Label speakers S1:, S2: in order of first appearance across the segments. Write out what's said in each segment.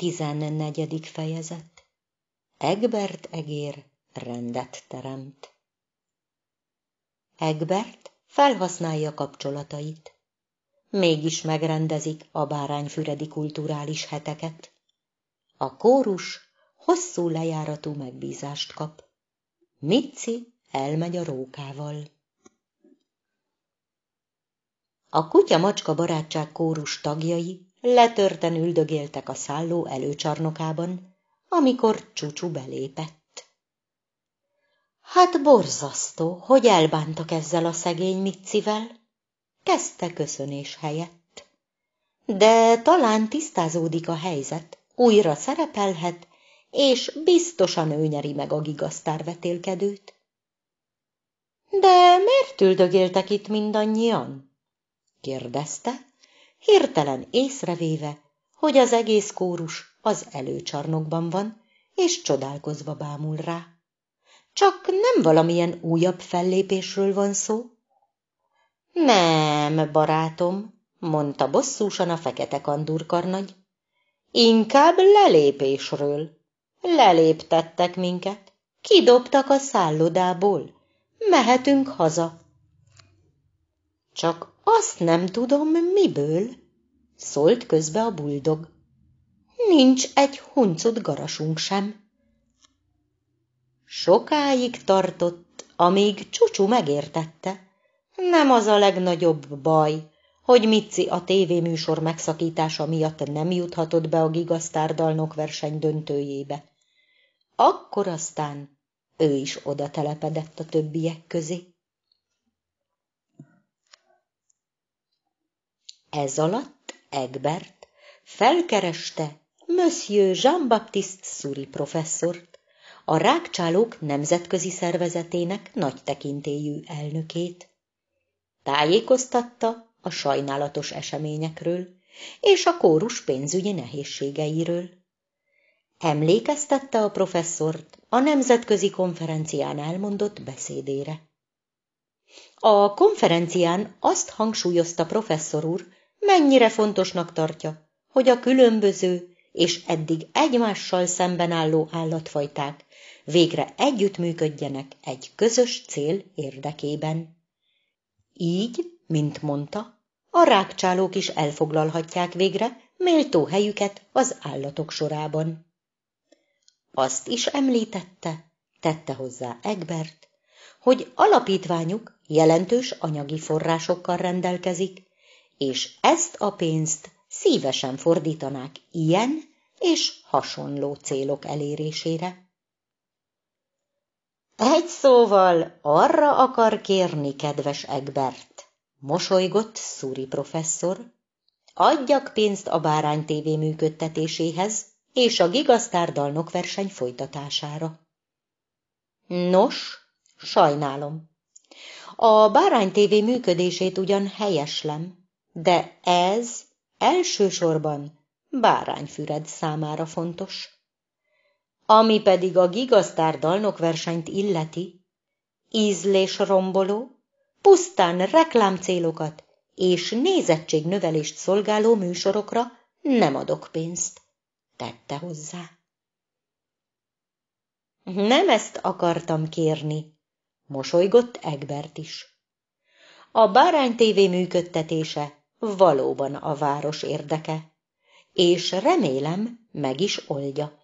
S1: Tizennegyedik fejezet Egbert egér rendet teremt. Egbert felhasználja kapcsolatait. Mégis megrendezik a bárányfüredi kulturális heteket. A kórus hosszú lejáratú megbízást kap. Mici elmegy a rókával. A kutya-macska barátság kórus tagjai letörten üldögéltek a szálló előcsarnokában, amikor csúcsú belépett. Hát borzasztó, hogy elbántak ezzel a szegény Micivel, kezdte köszönés helyett. De talán tisztázódik a helyzet, újra szerepelhet, és biztosan ő nyeri meg a gigasztár vetélkedőt. De miért üldögéltek itt mindannyian? kérdezte, hirtelen észrevéve, hogy az egész kórus az előcsarnokban van, és csodálkozva bámul rá. Csak nem valamilyen újabb fellépésről van szó? Nem, barátom, mondta bosszúsan a fekete kandúrkarnagy. Inkább lelépésről. Leléptettek minket, kidobtak a szállodából, mehetünk haza. Csak azt nem tudom, miből, szólt közbe a buldog. Nincs egy huncut garasunk sem. Sokáig tartott, amíg Csucsu megértette. Nem az a legnagyobb baj, hogy Mici a tévéműsor megszakítása miatt nem juthatott be a gigasztárdalnok verseny döntőjébe. Akkor aztán ő is oda telepedett a többiek közé. Ez alatt Egbert felkereste Monsieur Jean-Baptiste Suri professzort, a Rákcsálók Nemzetközi Szervezetének nagy tekintélyű elnökét. Tájékoztatta a sajnálatos eseményekről és a kórus pénzügyi nehézségeiről. Emlékeztette a professzort a nemzetközi konferencián elmondott beszédére. A konferencián azt hangsúlyozta professzor úr, mennyire fontosnak tartja, hogy a különböző és eddig egymással szemben álló állatfajták végre együttműködjenek egy közös cél érdekében. Így, mint mondta, a rákcsálók is elfoglalhatják végre méltó helyüket az állatok sorában. Azt is említette, tette hozzá Egbert, hogy alapítványuk jelentős anyagi forrásokkal rendelkezik, és ezt a pénzt szívesen fordítanák ilyen és hasonló célok elérésére. Egy szóval arra akar kérni, kedves Egbert, mosolygott Szúri professzor, adjak pénzt a Bárány TV működtetéséhez és a Gigasztár verseny folytatására. Nos, sajnálom. A Bárány TV működését ugyan helyeslem, de ez elsősorban Bárányfüred számára fontos. Ami pedig a Gigasztár dalnokversenyt illeti, ízlésromboló, pusztán reklámcélokat és nézettségnövelést szolgáló műsorokra nem adok pénzt, tette hozzá. Nem ezt akartam kérni, mosolygott Egbert is. A Bárány TV működtetése valóban a város érdeke, és remélem meg is oldja.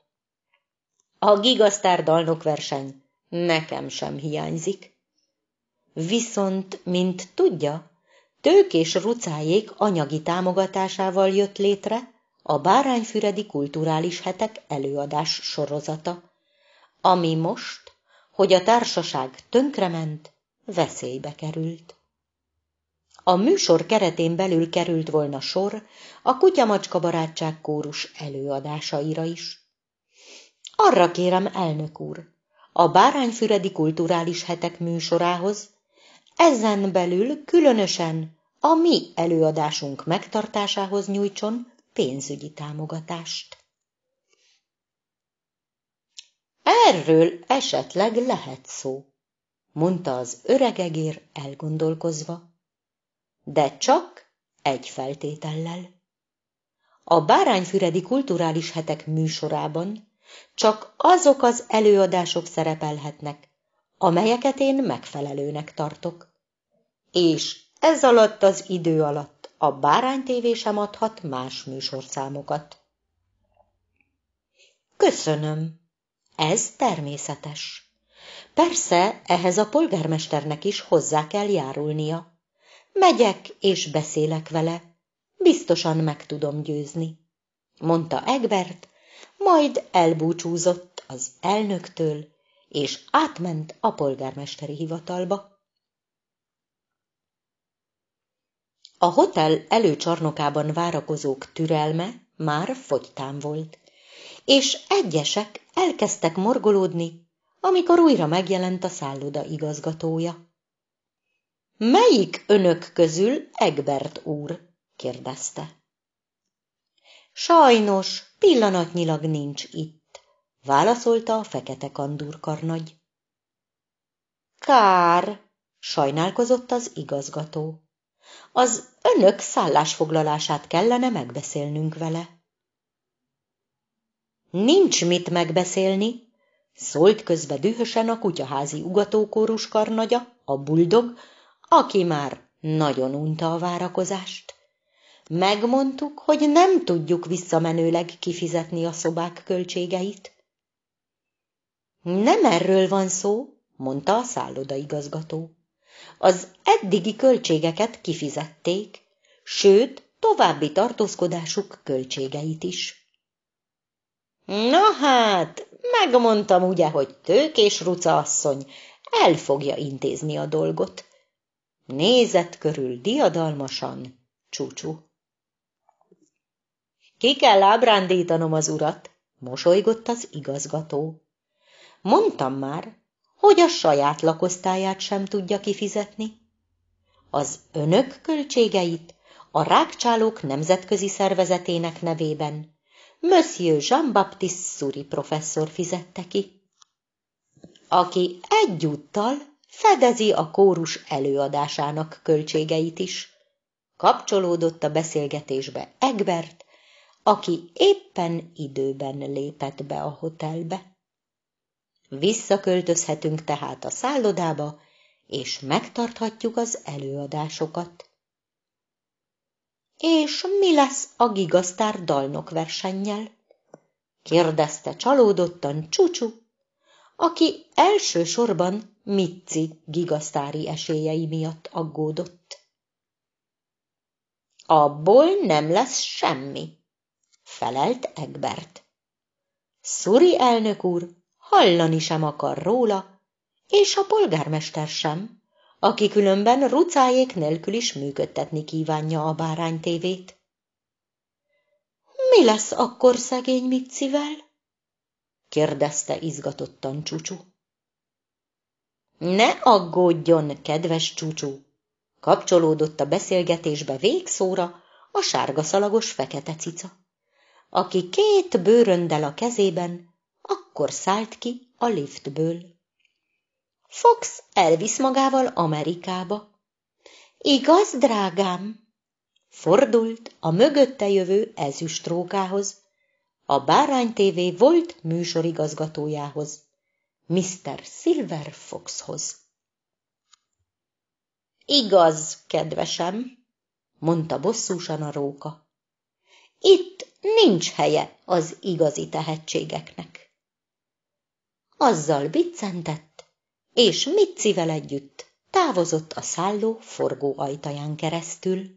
S1: A gigasztár dalnokverseny nekem sem hiányzik. Viszont, mint tudja, tők és rucájék anyagi támogatásával jött létre a Bárányfüredi Kulturális Hetek előadás sorozata, ami most, hogy a társaság tönkrement, veszélybe került. A műsor keretén belül került volna sor a kutyamacska barátság kórus előadásaira is. Arra kérem, elnök úr, a Bárányfüredi Kulturális Hetek műsorához, ezen belül különösen a mi előadásunk megtartásához nyújtson pénzügyi támogatást. Erről esetleg lehet szó, mondta az öregegér elgondolkozva de csak egy feltétellel. a Bárányfüredi Kulturális Hetek műsorában csak azok az előadások szerepelhetnek, amelyeket én megfelelőnek tartok. És ez alatt az idő alatt a Bárány sem adhat más műsorszámokat. Köszönöm. Ez természetes. Persze, ehhez a polgármesternek is hozzá kell járulnia. Megyek és beszélek vele. Biztosan meg tudom győzni, mondta Egbert, majd elbúcsúzott az elnöktől, és átment a polgármesteri hivatalba. A hotel előcsarnokában várakozók türelme már fogytán volt, és egyesek elkezdtek morgolódni, amikor újra megjelent a szálloda igazgatója. Melyik önök közül Egbert úr? kérdezte. Sajnos, pillanatnyilag nincs itt, válaszolta a fekete kandúrkarnagy. Kár, sajnálkozott az igazgató. Az önök szállásfoglalását kellene megbeszélnünk vele. Nincs mit megbeszélni, szólt közbe dühösen a kutyaházi ugatókórus karnagya, a buldog, aki már nagyon unta a várakozást. Megmondtuk, hogy nem tudjuk visszamenőleg kifizetni a szobák költségeit. Nem erről van szó, mondta a szállodaigazgató. Az eddigi költségeket kifizették, sőt, további tartózkodásuk költségeit is. Na hát, megmondtam ugye, hogy tőkés ruca asszony el fogja intézni a dolgot. Nézett körül diadalmasan, csúcsú. Ki kell ábrándítanom az urat, mosolygott az igazgató. Mondtam már, hogy a saját lakosztályát sem tudja kifizetni. Az önök költségeit a Rákcsálók Nemzetközi Szervezetének nevében Monsieur Jean-Baptiste Suri professzor fizette ki, aki egyúttal fedezi a kórus előadásának költségeit is. Kapcsolódott a beszélgetésbe Egbert, aki éppen időben lépett be a hotelbe. Visszaköltözhetünk tehát a szállodába, és megtarthatjuk az előadásokat. És mi lesz a gigasztár dalnok versennyel? kérdezte csalódottan Csucsu, aki elsősorban Mitzi gigasztári esélyei miatt aggódott. Abból nem lesz semmi, felelt Egbert. Szuri elnök úr hallani sem akar róla, és a polgármester sem, aki különben rucájék nélkül is működtetni kívánja a báránytévét. Mi lesz akkor szegény Micivel? Kérdezte izgatottan Csúcsú. Ne aggódjon, kedves Csúcsú! Kapcsolódott a beszélgetésbe végszóra a sárga szalagos fekete cica aki két bőröndel a kezében, akkor szállt ki a liftből. Fox elvisz magával Amerikába. Igaz, drágám? Fordult a mögötte jövő ezüstrókához, a Bárány TV volt műsorigazgatójához, Mr. Silver Foxhoz. Igaz, kedvesem, mondta bosszúsan a róka. Itt nincs helye az igazi tehetségeknek. Azzal biccentett, és Mitcivel együtt távozott a szálló forgó ajtaján keresztül.